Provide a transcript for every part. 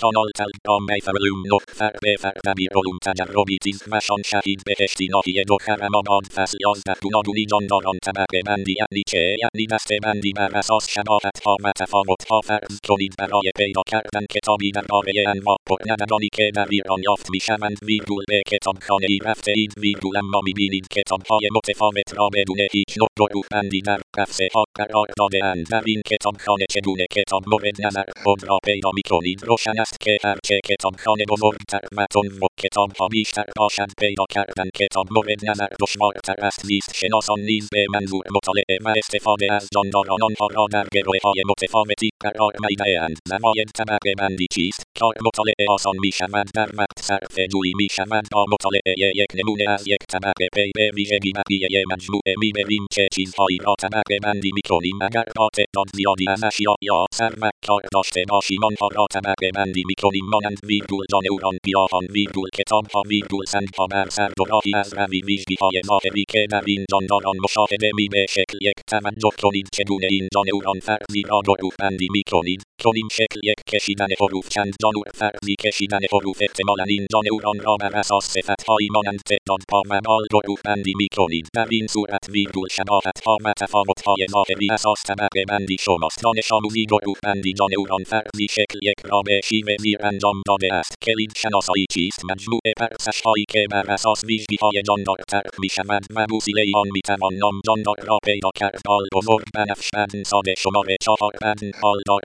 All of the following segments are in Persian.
کانال تلگرام میفرلوم نقطه بفر دبیر علوم تجربی تیز مشان شهید بهشتی ناحیه دخترم آباد فصل یازده گوناگونی جانداران طبقه بندی یعنی چه یعنی دسته بندی بر اساس شباهت ها و تفاوت ها فرض کنید برای پیدا کردن کتابی درباره انواع پرندگانی که در ایران یافت می شوند ویرگول به کتابخانه ای رفته اید ویرگول اما می بینید کتاب های متفاوت را بدون هیچ نوع گروه بندی در قفسه ها قرار داده اند در این کتابخانه چگونه کتاب مورد نظر خود را پیدا می کنید روشن است که هرچه کتابخانه بزرگتر و تنظ و کتاب ها بیشتر باشد پیدا کردن کتاب مورد نظر دشوارتر است زیست شناسان نیز به منظور مطالعه و استفاده از جانداران آنها را در گروه های متفاوتی قرار می دهند نماید طبقه بندی چیست کار مطالعه آسان می شود در وقت صرف جویی می شود با مطالعه یک نمونه از یک طبقه پی به ویژگی بقیه مجموعه می بریم چه چیزهایی را طبقه بندی می کنیم اگر با تعداد زیادی از اشیا یا سر و کار داشته باشیم آنها را طبقه بندی می کنیم مانند ویرگول جانوران گیاهان ویرگول کتابها ویرگول سنگها بر سر دوراهی از روی ویژگیهای ظاهری که در این جانداران مشاهده می به شکل یک توجه کنید چگونه این جانوران فرضی را گروه بندی می کنیم شکل یک کشیدن حروف چند جانور فرضی کشیدن حروف احتمالا این جانوران را بر اساس صفتهایی مانند تعداد پا و بال گروه بندی می کنید در این صورت ویرگول شباهتها و تفاوتهای ظاهری اساس طبقه بندی شماست دانش آموزی گروه بندی جانوران فرضی شکل یک را به شیوه زیر انجام داده است کلید شناسایی چیست مجموعه پرسش هایی که بر اساس ویژگیهای جاندار طرح می شود و وسیله آن می توان نام جاندار را پیدا کرد آل بزرگ بنفش بدن ساده شماره چهار بدن حال دار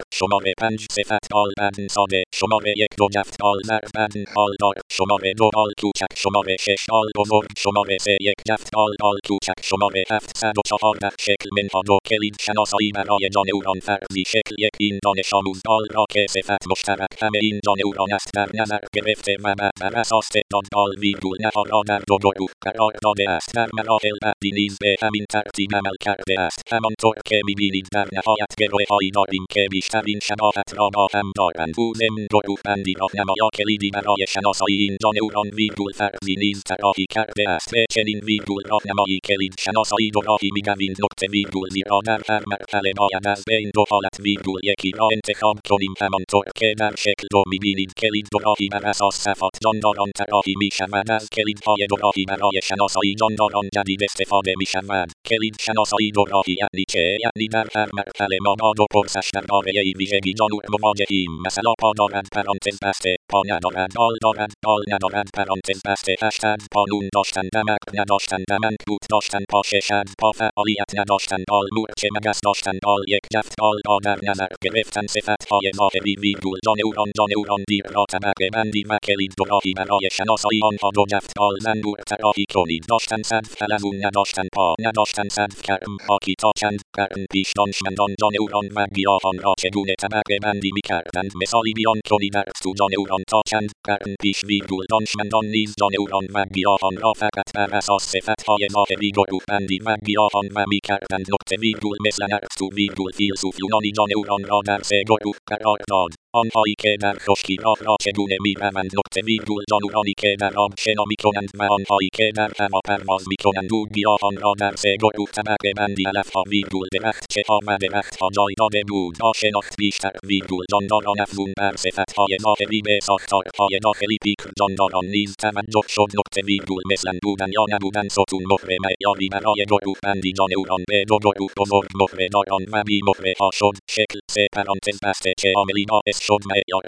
شماره پنج صفت آل بدن ساده شماره یک دو جفت آل زرد بدن حال دار شماره دو آل کوچک شماره شش آل بزرگ شماره سه یک جفت آل آل کوچک شماره هفت صد و چهارده شکل منها دو کلید شناسایی برای جانوران فرضی شکل یک این دانش آموز آل را که صفت مشترک همه این جانوران است در نظر گرفته و بر اساس تعداد آل ویرگول نها را در دو گروه قرار داده است در مراحل بعدی نیز به همین ترتیب عمل کرده است همانطور که می‌بینید در نهایت گروه هایی داریم که بیشترین شباهت را با هم دارند او ضمن گروه بندی راهنمایا کلیدی برای شناسایی این جانوران ویرگول فرضی نیز طراحی کرده است به چنین ویرگول راهنمایی کلید شناسایی دو راهی می‌گویند نقطه ویرگول زیرا در هر مرحله باید از بین دو حالت ویرگول یکی را انتخاب کنیم همانطور که در شکل دو می‌بینید کلید دو راهی بر اساس صفات جانداران طراحی می‌شود از کلیدهای دو راهی برای شناسایی جانداران جدید استفاده می‌شود کلید شناسایی دو راهی یعنی چه یعنی در هر مرحله ما با دو پرسش درباره ای ویژگی جانور مواجهیم مثلا پا دارد پرانتز بسته پا ندارد بال دارد بال ندارد پرانتز بسته هشتگ پا نون داشتن دمک نداشتن دمنگ بود داشتن پا ششد پا فعالیت نداشتن بال مورچه مگس داشتن بال یک جفت بال را در نظر گرفتن صفتهای ظاهری ویرگول جانوران جانوران دیر را طبقه بندی و کلید دو راهی برای شناسایی آنها دو جفت بال زنبور طراحی کنید داشتن صدف فلزون نداشتن پا نداشتن صدف کرم پاکی تا چند قرن پیش دانشمندان جانوران و گیاهان را چگونه بندی می‌کردند مثالی بیان کنید ارسطو جانوران تا چند قرن پیش ویرگول دانشمندان نیز جانوران و گیاهان را فقط بر اساس صفتهای ظاهری گروه بندی و گیاهان و می‌کردند نقطه ویرگول مثل ارسطو ویرگول فیلسوف یونانی جانوران را در سه گروه قرار داد آنهایی که در خشکی راه را چگونه می‌روند نقطه ویرگول جانورانی که در آب شنا می‌کنند و آنهایی که در هوا پرواز می‌کنند او گیاهان را در سه گروه طبقه بندی علفها ویرگول درختچه ها و درختها جای داده بود با شناخت بیشتر ویرگول جانداران افزون بر صفتهای ظاهری به ساختارهای داخلی پیکر جانداران نیز توجه شد نقطه ویرگول مثلا بودن یا نبودن ستون مهره معیاری برای گروه بندی جانوران به دو گروه بزرگ مهره داران و بی مهره ها شد شکل سه پرانتز بسته چه عاملی باعث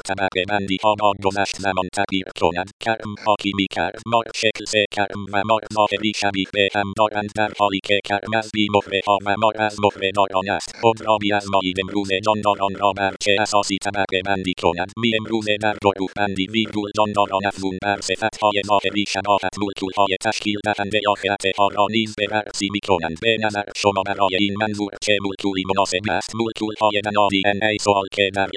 طبقه بندی ها با گذشت زمان تغییر کند کرم حاکی می کرد مار شکل سه کرم و مار ظاهری شبیه به هم دارند در حالی که کرم از بی مهره ها و مار از مهره داران است خود را بیازمایید امروزه جانداران را بر چه اساسی طبقه بندی کند می امروزه در گروه بندی ویرگول جانداران افزون بر صفتهای ظاهری شباهت مولکولهای تشکیل دهنده یا ها را نیز بررسی می کنند به نظر شما برای این منظور چه مولکولی مناسب است مولکولهای ننادی ای سوال که در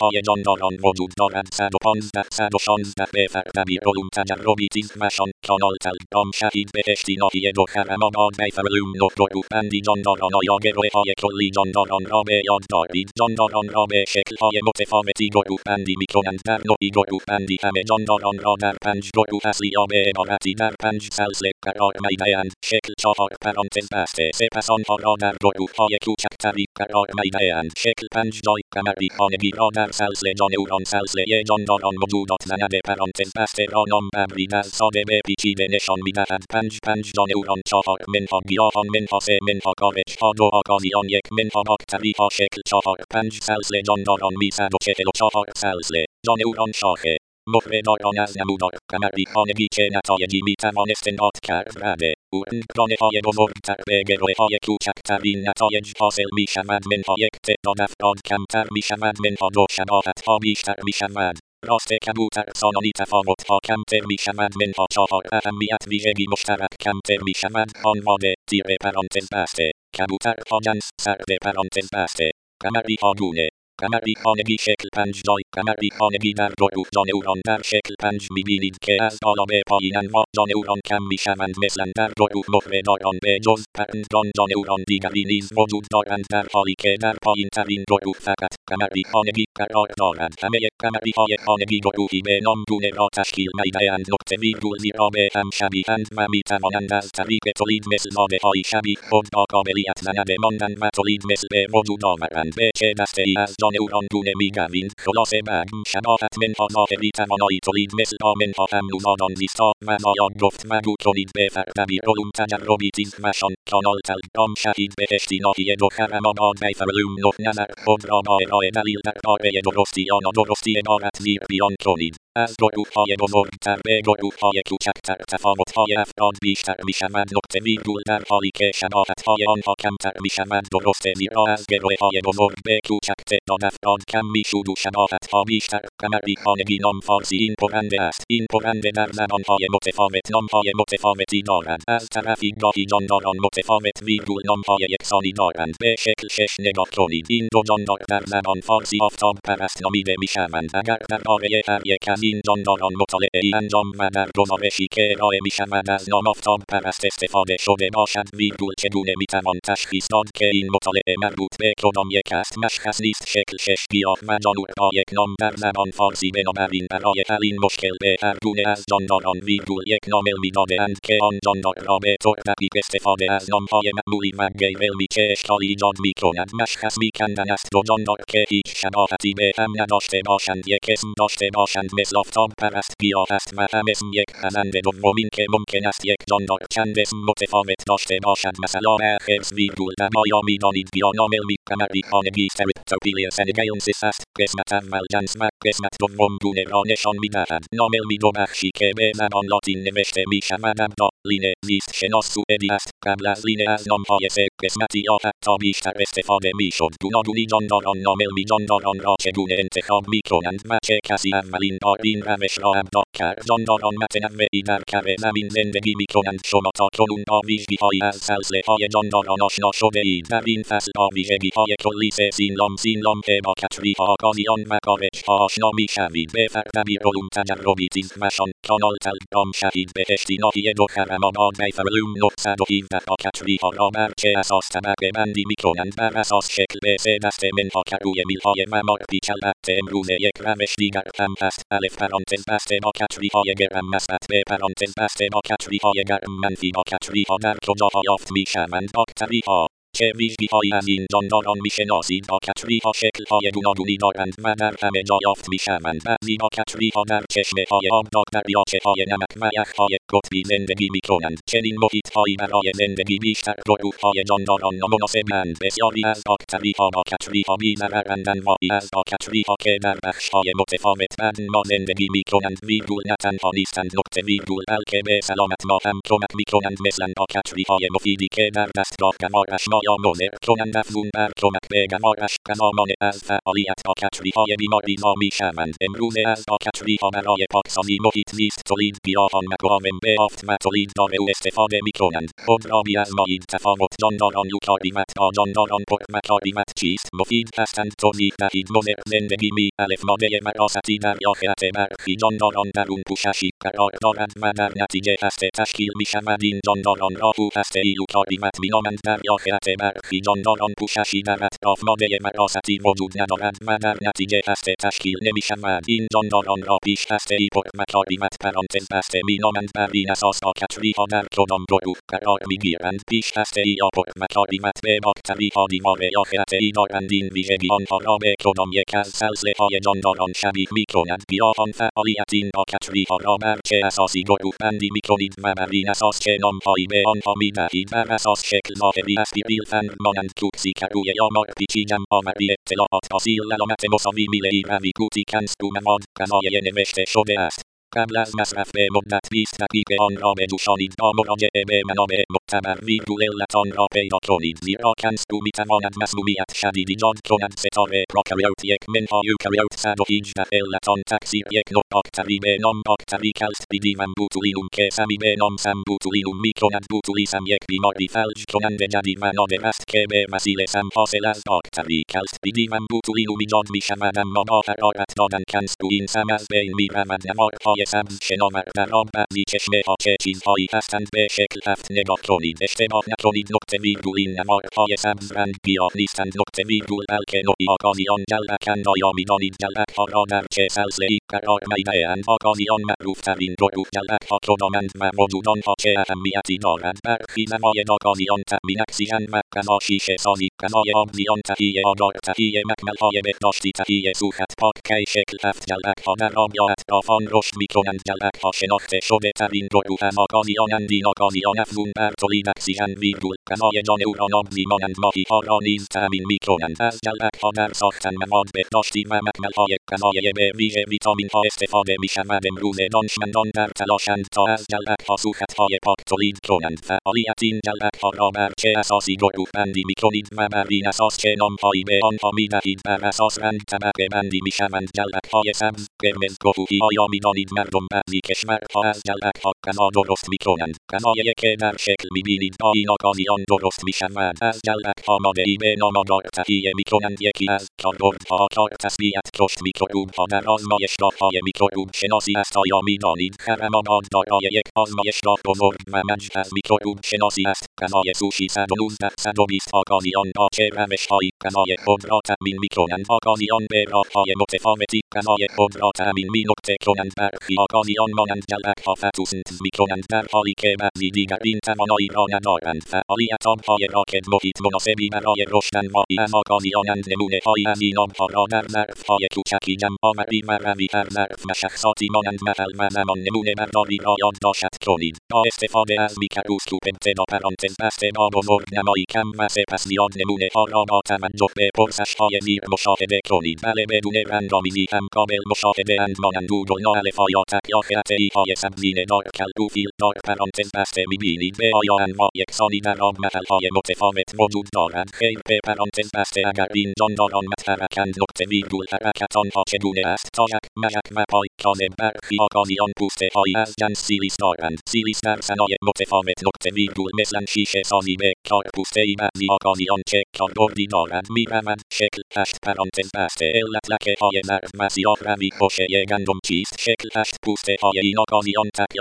های جانداران وجود دارد 115 116 بفر دبیر علوم تجربی تیز مشان کانال تلگرام شهید بهشتی ناحیه دو خرم آباد بیفرلوم نه گروه بندی جانداران آیا گروه های کلی جانداران را به یاد دارید جانداران را به شکل های متفاوتی گروه بندی می کنند در نوعی گروه بندی همه جانداران را در پنج گروه اصلی یا به عبارتی در پنج سلسله قرار می دهند شکل چهار پرانتز بسته سپس آنها را در گروه های کوچکتری قرار می دهند شکل پنج جای قمری خانگی را در سلسله جانوران سلسله جانداران موجودات زنده پرانتز بسته را نام ببرید از ساده به پیچیده نشان می‌دهد پنج پنج جانوران چهار منها گیاهان منها سه منها کارش ها دو آگازیان یک منها باکتری ها شکل چهار پنج سلسله جانداران میصد و چهل و چهار سلسله جانوران شاخه مخبران از نمودار قمری خانگی چه نتایجی می توانست انات کرد او رانه های بزرگتر به گروه های کوچکترین نتایج حاصل می شود منها یک تعداد افراد کمتر می شود منها دو شباهت ها بیشتر می شود راست کبوتر سانانی تفاوت ها کمتر می شود منها چهار اهمیت ویژگی مشترک کمتر می شود خانواده تیر پرانتز بسته کبوتر ها جنس سرد پرانتز بسته قمری ها گونه قمری خانگی شکل پنج جای قمری خانگی در گروه جانوران در شکل پنج می‌بینید که از بالا به پایین انواع جانوران کم می‌شوند مثلا در گروه مخمهداران به جز پرندگان جانوران دیگری نیز وجود دارند در حالی که در پایین ترین گروه فقط قمری خانگی قرار دارند همه قمری های خانگی گروهی به نام گونه را تشکیل می‌دهند نقطه ویرگول زیرا به هم شبیهند و می‌توانند از طریق تولید مثل زاده های شبیه خود با قابلیت زنده ماندن و تولید مثل به وجود آورند به چه دسته ای از جان او گونه می‌گویند خلاصه بگم شباهت منها ظاهری توانایی تولید مثل آمنها هم نوزادان زیستا و زایاد گفت مگو کنید به فردبی علوم تجربی تیز وشان کانال تلگرام شهید بهشتی ناحیه دو خرمانات بیفرلوم نه نظر خود را با ارائه دلیل در کاره درستی یا نادرستی عبارت زیر بیان کنید از گروه های بزرگتر به گروه های کوچکتر تفاوت های افراد بیشتر می شود نقطه ویرگول در حالی که شباهت های آنها کمتر می شود درسته زیرا از گروه های بزرگ به کوچک تعداد افراد کم می شود و شباهت ها بیشتر قمری خانگی نام فارسی این پرنده است این پرنده در زبان های متفاوت نام های متفاوتی دارد از طرفی گاهی جانداران متفاوت ویرگول نام های یکسانی دارند به شکل شش نگاه کنید این دو جاندار در زبان فارسی آفتاب پرست نامیده می شوند اگر در باره هر یک از این جانداران مطالعه انجام و در گزارشی که ارائه می شود از نام آفتاب پرست استفاده شده باشد ویرگول چگونه می توان تشخیص داد که این مطالعه مربوط به کدام یک است؟ مشخص نیست. شکل شش گیاه و جانورها یک نام در زبان فارسی. بنابراین برای حل این مشکل به هر گونه از جانداران ویرگول یک نامل می دادهاند که آن جاندار را به طور دقیق استفاده از نامهای معمولی و غیر علمی که اشکالی ایجاد می کند مشخص می کندن است دو جاندار که هیچ شباهتی به هم نداشته باشند. یک اسم داشته باشند مثل آفتاب پرست گیاه است و هم اسم یک پرنده دومین که ممکن است یک جاندار چند اسم متفاوت داشته باشد مثلا خرس ویرگول در آیا می دانید یا نامل می قمری خانگی سرپتوپیلی سنگیونسیس است قسمت اول جنس و قسمت دوم گونه را نشان می دهد نامل دو بخشی که به زبان لاتین نوشته می شود ابدا لینه زیست شناس سوئدی است قبل از لینه از نامهای سه قسمتی یا حتی بیشتر استفاده می شد گوناگونی جانداران نامل می جانداران را چگونه انتخاب می کنند و چه کسی اولین بار این روش را ابدا کرد جانداران متنوعی در کره زمین زندگی می کنند شما تا کنون با ویژگی های از سلسله های جانداران آشنا شده اید در این فصل با ویژگی های کلی سه سینلام سینلام که با کچری ها آگازیان و کارش ها آشنا می شوید به فردبی علوم تجربی تیز وشان کانال تلگرام شهید بهشتی ناحیه دو خرمانات بیفرلوم 917 ها کچری ها را بر چه اساس طبقه بندی می کنند بر اساس شکل به سه دسته منها کروی میلهای و مار پیچل امروزه یک روش دیگر هم هست الف پرانتز بسته با کچری های گرم مثبت به پرانتز بسته با کچری های گرم منفی با کچری ها در کجاها یافت می شوند باکتری ها چه ویژگی هایی از این جانداران می شناسید با کچری ها شکل های گوناگونی دارند و در همه جا یافت می شوند بعضی با کچری ها در چشمه های آبدار دریاچه های نمک و یخ های قطبی زندگی می کنند چنین محیط هایی برای زندگی بیشتر گروه های جانداران نامناسبند بسیاری از باکتری ها با کچری ها می ضررند انواعی از با کچری ها که در بخش های متفاوت بد ما زندگی می کنند ویرگول نه تنها نیستند. نقطه ویرگول بلکه به سلامت ما هم کمک می کنند مثلا با کچری های مفیدی که در دستگاه گوارش ما مضر کنند افزون بر کمک به گوارش غذامان از فعالیت با کچری های بیماری ها می شوند امروزه از با کچری ها برای پاکسازی محیط زیست تولید گیاهان مقاوم به آفت و تولید دارو استفاده می کنند خود را بیازمایید تفاوت جانداران یوکاریمت با جانداران پر مکاریمت چیست مفید هستند توضیح دهید مضر زندگی می الف ماده مراستی در یاخیت برخی جانداران درون پوششی قرار دارند و در نتیجه هسته تشکیل می شود این جانداران را هسته یوکاریمت می نامند در یاخیت برخی جانداران پوششی در اطراف ماده وراثتی وجود ندارد و در نتیجه هسته تشکیل نمی‌شود. این جانداران را پیش هسته ای پر مکالمت پرانتز بسته مینامند بر این اساس راکتری ها در کدام گروه قرار می‌گیرند. پیش هسته ای یا پر مکالمت به باکتری ها دیوار یا خطه ای دارند. این ویژگی آنها را به کدام یک از سلسله های جانداران شبیه می‌کنند گیاهان فعالیت این راکتری ها را بر چه اساسی گروه بندی می‌کنید و بر این اساس چه نامهایی به آنها می‌دهید بر اساس شکل ظاهری اسپیریل فند مانند کوکسی کروی یا مارپیچی جمع آوری اطلاعات حاصل علامت مساوی میله و ویگوتی کنستو مواد غذای نوشته شده است قبل از مصرف به مدت 20 دقیقه آن را بجوشانید تا مراجعه به منابع معتبر آن را پیدا کنید زیرا کنستو می‌تواند مسمومیت شدید ایجاد کند ستاره پروکاریوت یک منها یوکاریوت 118 علت آن تکثیر یک نوع باکتری به نام باکتری کلست بیدیمم بوتولینوم که سمی به نام سم بوتولینوم می‌کند بوتولیسم یک بیماری فلج کننده جدید و نادر است که به وسیله سم حاصل از باکتری کلست بیدیمم بوتولینوم ایجاد می‌شود اما با حرارت دادن کنستو این سم از بین می‌رود نمادهای سبز شناور آن بعضی چشمه ها چه چیزهایی هستند به شکل هفت نگاه کنید اشتباه نکنید نقطه ویرگول. این نمادهای سبز رنگ گیاه نیستند. نقطه ویرگول بلکه نوعی آگاهیان جلبکند آیا می‌دانید جلبک ها را در چه سلسله ای قرار میده اند آگاهیان معروف ترین گروه جلبک ها کدامند و وجود آنها چه اهمیتی دارد برخی نماید آگاهیان تأمین اکسیژن و غذا شیشه سازی. غذای آبزیان تهیه آگاه تهیه مکمل های بهداشتی تهیه سوخت پاک کی شکل هفت جلبک ها در آب یا اطراف آن رشد می‌کنند جلبک ها شناخته شده ترین گروه هم آگاهیانند این آگاهیان افزون بر تولید اکسیژن ویرگول غذای جان او را نابزی مانند ماهی ها را نیز تأمین می‌کنند از جلبک ها در ساختن مواد بهداشتی و مکمل های غذایی به ویژه ویتامین ها استفاده می‌شود امروز دانشمندان در تلاشند تا از جلبک ها سوخت های پاک تولید کنند فعالیت این جلبک ها را بر چه اساسی گروه بندی می‌کنید و بر این اساس چه نامهایی به آنها می‌دهید بر اساس رنگ طبقه بندی می‌شوند جلبک های سبز قرمز گروهی آیا می‌دانید مردم بعضی کشورها از جلبک ها غذا درست می‌کنند غذایی که در شکل می‌بینید با این آگاهیان درست می‌شود از جلبک ها ماده ای به نام آگاه تهیه می‌کنند یکی از کاربردها کار تسبیت کشت میکروب ها در آزمایشگاه های میکروب شناسی است آیا می‌دانید خرم آباد دارای یک آزمایشگاه بزرگ و مجد از میکروب شناسی است غذای سوشی 119 120 آگاهیان با چه روش هایی غذای خود را تأمین می‌کنند آگاهیان به راه های متفاوتی غذای خود را تأمین می نکته کنند برخی آگاهیان مانند جلبک ها فتوسنتز می‌کنند در حالی که بعضی دیگر این توانایی را ندارند فعالیت آبهای راکد محیط مناسبی برای رشد انواعی از آگاهیانند نمونه هایی از این آبها را در ظرف های کوچکی جمع آوری و روی هر ظرف و شخصاتی مانند محل و زمان نمونه برداری را یادداشت کنید با استفاده از میکروسکوپ ابتدا پرانتز بسته با بزرگ نمایی کم و سپس زیاد نمونه ها را با توجه به پرسش های زیر مشاهده کنید بله بدون رندامیزی هم قابل مشاهده اند مانند گوگل الفا یا تک یا خطه ای های سبزین دار کلبو فیل دار پرانتز بسته می‌بینید به آیا انواع یکسانی در آب محل های متفاوت وجود دارد خیر به پرانتز بسته اگر این جانداران متحرکند نقطه ویرگول حرکت آنها چگونه است تا یک مژک و پای کاذب برخی آگاهیان پوسته هایی از جنس سیلیس دارند سیلیس در صنایع متفاوت نقطه ویرگول مثلا شیشه سازی به کار پوسته ای بعضی آگاهیان چه کاربردی دارد می‌رود شکل هشت پرانتز بسته علت لکه های نرم و سیاه روی خوشه گندم چیست شکل هشت پوسته های این آگاهیان تک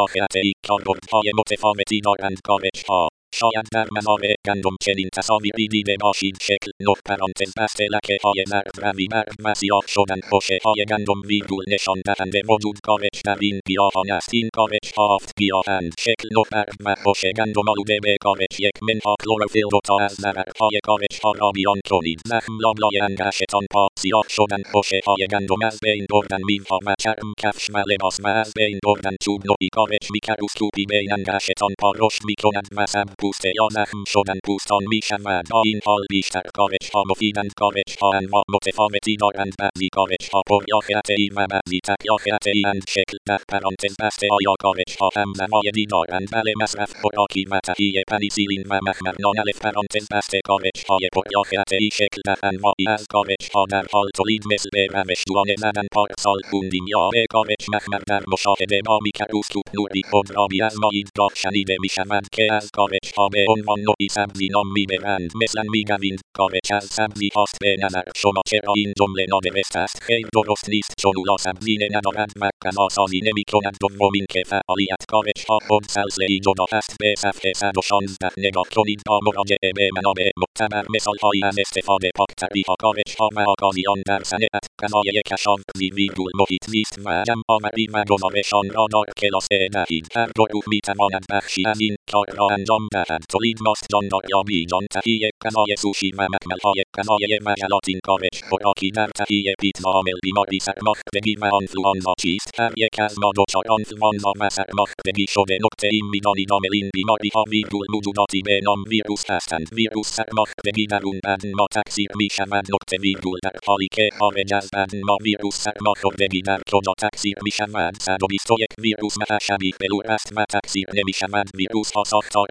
شاید در منابع گندم چنین تصاویری دیده باشید شکل نه پرانتز بسته لکه های نرد روی مرد و سیاه شدن خوشه های گندم ویرگول نشان دهنده وجود کارش در این گیاهان است این کارش ها افت گیاهند شکل نه مرد و خوشه گندم آلوده به کارش یک منها کلوروفیل دو تا از های کارش ها را بیان کنید زخم لابلای انگشتان پا سیاه شدن خوشه های گندم از بین بردن میوها و چرم کفش و لباس و از بین بردن چوب نوعی کارش میکروسکوپی بین انگشتان پا رشد می‌کند و سب پوسته یا شدن پوستان می شود با این حال بیشتر کارش ها مفیدند کارش ها انواع متفاوتی دارند بعضی کارش ها پر یا ای و بعضی تک یا ای اند شکل در پرانتز بسته آیا کارش ها هم نمایدی دارند بله مصرف خوراکی و تهیه پنیسیلین و مخمر نانالف پرانتز بسته کارش های پر یا ای شکل در انواعی از کارش ها در حال تولید مثل به روش دوانه زدن پارسال خوندیم یا به کارش مخمر در مشاهده با میکروسکوپ نوری خود را بیازمایید راه شنیده می شود که از کارش به عنوان نوعی سبزی نام می‌برند مثلا می‌گویند کارش از سبزی هاست به نظر شما چرا این جمله نادرست است خیر درست نیست چون اولا سبزینه ندارد و غذاسازی نمی‌کند دوم که فعالیت کارش ها خود سلسله جدا است به صفحه 116 نگاه کنید تا مراجعه به منابع معتبر مثالهایی از استفاده پاکتری ها کارش ها و آگاهی آن در صنعت قضایه کشاورزی ویرگول محیط زیست و جمع آوری و گزارشان را در کلاس دهید هر گروه می‌تواند بخشی از این کار را انجام دهد تولید ماست جاندار یا بیجان تهیه غذای سوشی و مکملهای غذایی و ژلاتین کارش خوراکی در تهیه پیتزا عامل بیماری سرماختگی و آنفلوانزا چیست هر یک از ما دچار آنفلوانزا و سرماختگی شده نکته این می‌دانید عامل این بیماری ها ویرگول موجوداتی به نام ویروس هستند ویروس سرماختگی درون بدن ما تکثیر می‌شود نکته ویرگول در حالی که خارج از بدن ما ویروس سرماخوردگی در کجا تکثیر می‌شود 121 ویروس و شبیه به است و تکثیر نمی‌شود ویروس ها ساختار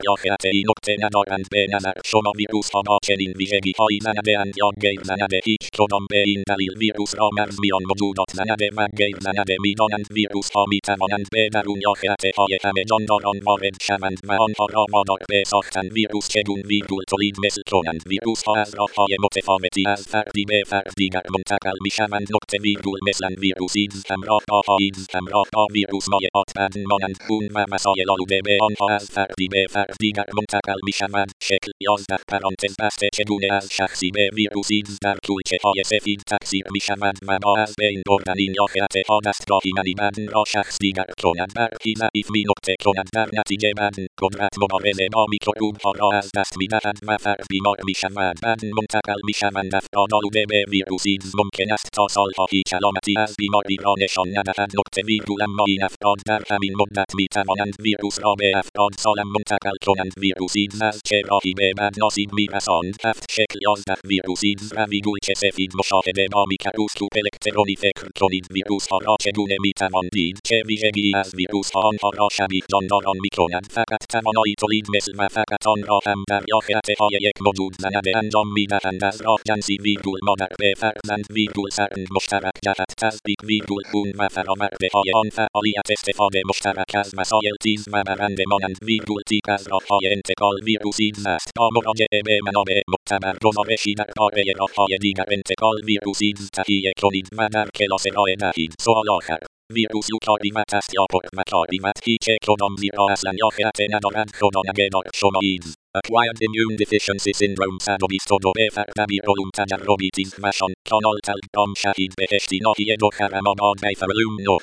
این نکته ندارند به نظر شما ویروس ها با چنین ویژگی هایی زنده اند یا غیر زنده هیچ کدام به این دلیل ویروس را مرز میان موجودات زنده و غیر زنده می‌دانند ویروس ها می توانند به درون یاخته های همه جانداران وارد شوند و آنها را وادار به ساختن ویروس چگون ویرگول تولید مثل کنند ویروس ها از راه های متفاوتی از فردی به فرد دیگر منتقل می شوند نقطه ویرگول مثلا ویروس ایدز همراه با ایدز همراه با ویروس مایعات بدن مانند خون و مسایل آلوده به آنها از فردی به فرد دیگر منتقل می شوند شکل 11 پرانتز بسته چگونه از شخصی به ویروس ایدز در کولچه های سفید تکثیر می شود و از بین بردن این خطه ها دستگاهی منی بدن را شخص دیگر کند برخی ضعیف می نقطه کند در نتیجه بدن قدرت مبارزه با میکروب ها را از دست می دهد و فرد بیمار می شود بدن منتقل می شوند افراد آلوده به ویروس ایدز ممکن است تا سالها هیچ علامتی از بیماری را نشان ندهند نقطه ویرگول اما این افراد در همین مدت می توانند ویروس را به افراد سالم منتقل کنند ویروس ایدز از چه راهی به بد ناسیب می رساند هفت شکل یازده ویروس ایدز و ویگول که سفید مشاهده با میکروسکوپ الکترونی فکر کنید ویروس ها را چگونه می توان دید چه ویژگی از ویروس ها آنها را شبیه جانداران می کنند فقط توانایی تولید مثل و فقط آن را هم در یاخته های یک موجود زنده انجام می دهند از راه جنسی ویرگول مادر به فرزند ویرگول سرند مشترک جهت تصدیق ویرگول خون و فرآورده های آن فعالیت استفاده مشترک از مسائل تیز و برنده مانند ویرگول تیک از راه های انتقال ویروسی تا مراجعه به منابع معتبر گزارشی در باره راه های دیگر انتقال ویروسی تهیه کنید و در کلاس ارائه دهید سوال آخر ویروس یوکاریمت است یا پر مکاریمت هیچ کدام زیرا اصلا خطه ندارد خدا نگهدار شما ایدز Acquired Immune Deficiency Syndrome 122 فرد علوم تجربی تیز مشان کانال تلگرام شهید بهشتی ناحیه دو خرم آباد بیفرلوم نو